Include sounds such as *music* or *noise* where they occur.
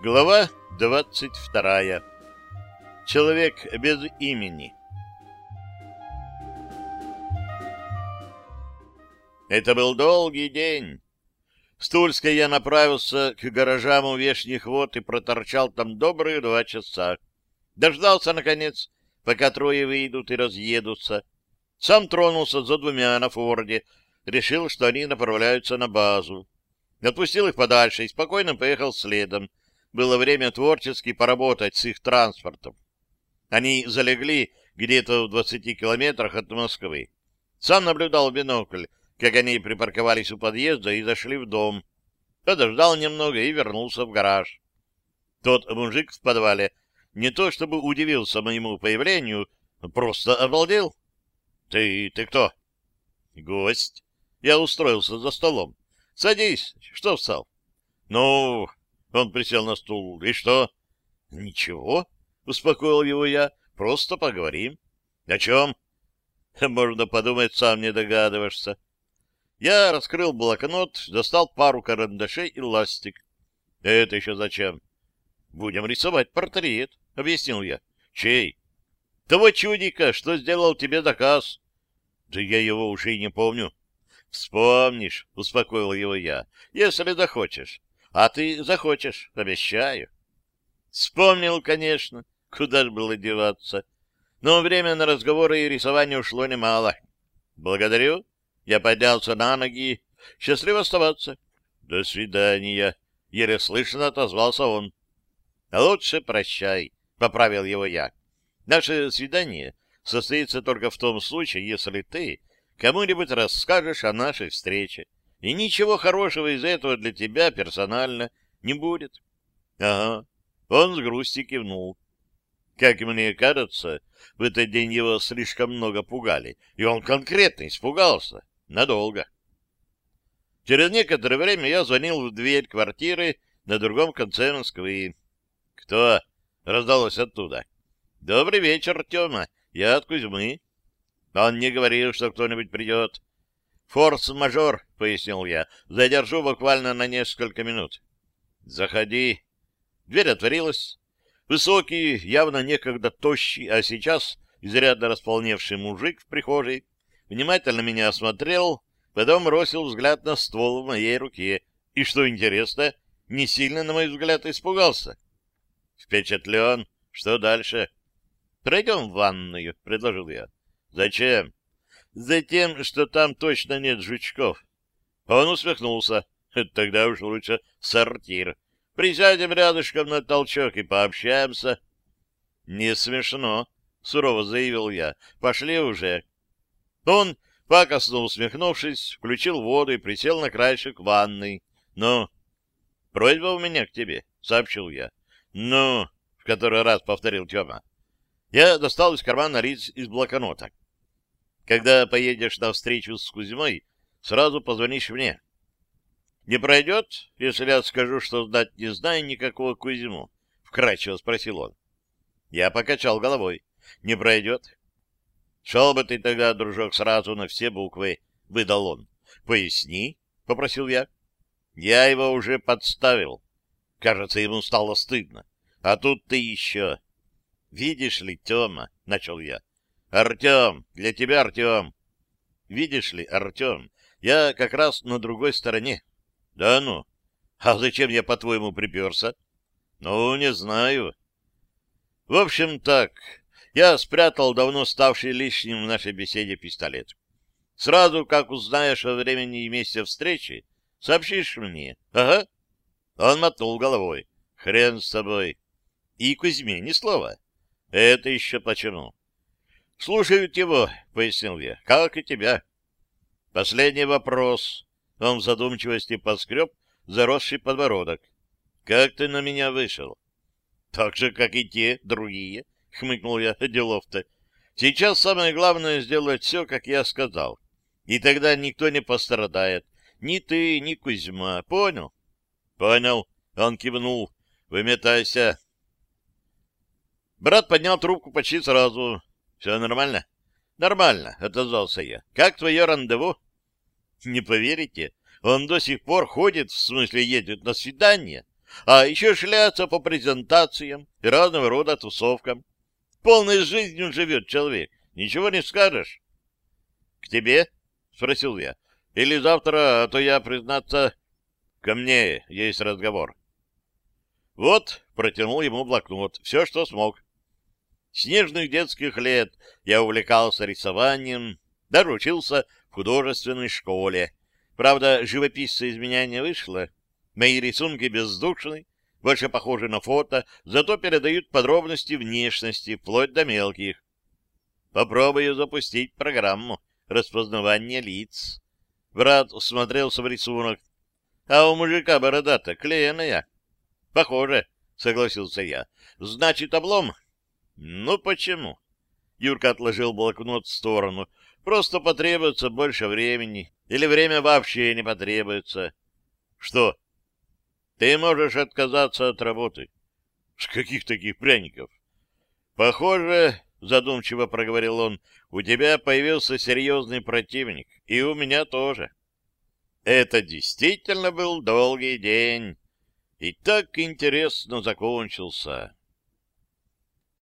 Глава двадцать вторая. Человек без имени. Это был долгий день. С Тульской я направился к гаражам у Вешних вод и проторчал там добрые два часа. Дождался, наконец, пока трое выйдут и разъедутся. Сам тронулся за двумя на форде, решил, что они направляются на базу. Отпустил их подальше и спокойно поехал следом. Было время творчески поработать с их транспортом. Они залегли где-то в двадцати километрах от Москвы. Сам наблюдал в бинокль, как они припарковались у подъезда и зашли в дом. Подождал немного и вернулся в гараж. Тот мужик в подвале не то чтобы удивился моему появлению, просто обалдел. — Ты... ты кто? — Гость. Я устроился за столом. — Садись. Что встал? — Ну... Он присел на стул. — И что? — Ничего. — успокоил его я. — Просто поговорим. — О чем? — Можно подумать, сам не догадываешься. Я раскрыл блокнот, достал пару карандашей и ластик. — Это еще зачем? — Будем рисовать портрет, — объяснил я. — Чей? — Того чудика, что сделал тебе заказ. — Да я его уже и не помню. — Вспомнишь, — успокоил его я, — если захочешь. А ты захочешь, обещаю. Вспомнил, конечно, куда же было деваться. Но время на разговоры и рисование ушло немало. Благодарю. Я поднялся на ноги. Счастливо оставаться. До свидания. Еле слышно отозвался он. Лучше прощай, поправил его я. Наше свидание состоится только в том случае, если ты кому-нибудь расскажешь о нашей встрече. И ничего хорошего из этого для тебя персонально не будет. Ага. Он с грустью кивнул. Как мне кажется, в этот день его слишком много пугали, и он конкретно испугался. Надолго. Через некоторое время я звонил в дверь квартиры на другом конце Москвы. «Кто?» — раздалось оттуда. «Добрый вечер, Тёма. Я от Кузьмы». Он не говорил, что кто-нибудь придет. «Форс-мажор», — пояснил я. «Задержу буквально на несколько минут». «Заходи». Дверь отворилась. Высокий, явно некогда тощий, а сейчас изрядно располневший мужик в прихожей внимательно меня осмотрел, потом бросил взгляд на ствол в моей руке. И, что интересно, не сильно, на мой взгляд, испугался. Впечатлен. Что дальше? Пройдем в ванную, — предложил я. Зачем? Затем, что там точно нет жучков. Он усмехнулся. *laughs* Тогда уж лучше сортир. Присядем рядышком на толчок и пообщаемся. Не смешно, — сурово заявил я. Пошли уже. Он, пакостно усмехнувшись, включил воду и присел на краешек ванной. Ну, просьба у меня к тебе, — сообщил я. Ну, в который раз повторил Тёма. Я достал из кармана риц из блокнота. Когда поедешь на встречу с Кузьмой, сразу позвонишь мне. Не пройдет, если я скажу, что знать не знаю никакого Кузьму? Вкратчиво спросил он. Я покачал головой. Не пройдет. Шел бы ты тогда, дружок, сразу на все буквы, выдал он. Поясни, попросил я. Я его уже подставил. Кажется, ему стало стыдно. А тут ты еще. Видишь ли, Тёма, начал я. Артем, для тебя, Артем. Видишь ли, Артем, я как раз на другой стороне. Да ну. А зачем я, по-твоему, приперся? Ну, не знаю. В общем, так. Я спрятал давно ставший лишним в нашей беседе пистолет. Сразу, как узнаешь о времени и месте встречи, сообщишь мне. Ага. Он мотнул головой. Хрен с тобой. И Кузьме ни слова. Это еще почему? — Слушают его, — пояснил я, — как и тебя. — Последний вопрос. Он в задумчивости поскреб заросший подбородок. — Как ты на меня вышел? — Так же, как и те другие, — хмыкнул я, *laughs* — делов-то. Сейчас самое главное — сделать все, как я сказал. И тогда никто не пострадает. Ни ты, ни Кузьма. Понял? — Понял. Он кивнул. — Выметайся. Брат поднял трубку почти сразу. Все нормально? Нормально, отозвался я. Как твое рандеву? Не поверите, он до сих пор ходит, в смысле едет на свидание. А еще шляться по презентациям и разного рода тусовкам. Полной жизнью живет человек. Ничего не скажешь. — К тебе? — спросил я. — Или завтра, а то я, признаться, ко мне есть разговор. Вот, протянул ему блокнот. Все, что смог. С нежных детских лет я увлекался рисованием, даже учился в художественной школе. Правда, живописца из меня не вышло. Мои рисунки бездушны, больше похожи на фото, зато передают подробности внешности, вплоть до мелких. Попробую запустить программу распознавания лиц. Брат смотрелся в рисунок. А у мужика борода-то клееная. Похоже, согласился я. Значит, облом? Ну, почему? Юрка отложил блокнот в сторону. Просто потребуется больше времени. Или время вообще не потребуется. Что? Ты можешь отказаться от работы. С каких таких пряников? Похоже, задумчиво проговорил он, у тебя появился серьезный противник, и у меня тоже. Это действительно был долгий день, и так интересно закончился.